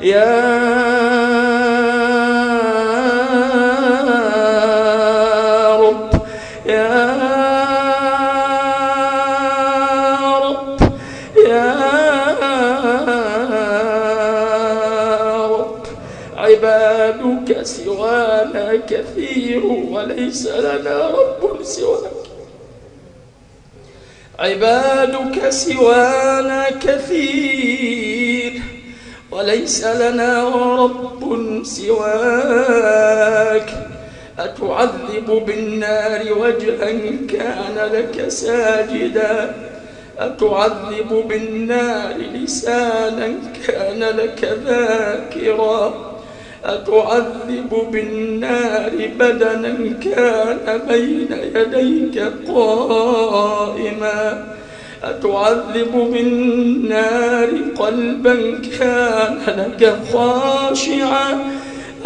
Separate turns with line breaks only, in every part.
يا رب يا رب يا رب. عبادك سوانا كثير وليس لنا رب سواك. عبادك سوانا كثير وليس لنا رب سواك. أتعذب بالنار وجها كان لك ساجدا. أتعذب بالنار لسانا كان لك ذاكرا. أتعذب بالنار بدنا كان بين يديك قائما. أتعذب بالنار قلبا كان لك خاشعا.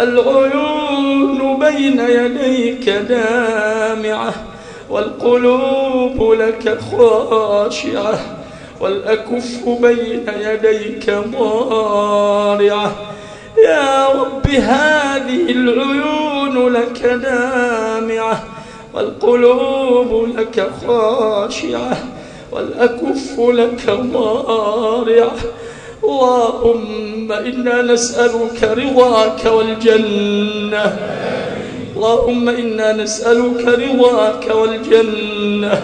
العيون بين يديك دامعة والقلوب لك خاشعة والأكف بين يديك ضارعة. يا رب هذه العيون لك دامعة والقلوب لك خاشعة. والأكف لك ضارعة اللهم إنا نسألك رضاك والجنة. اللهم إنا نسألك رضاك والجنة.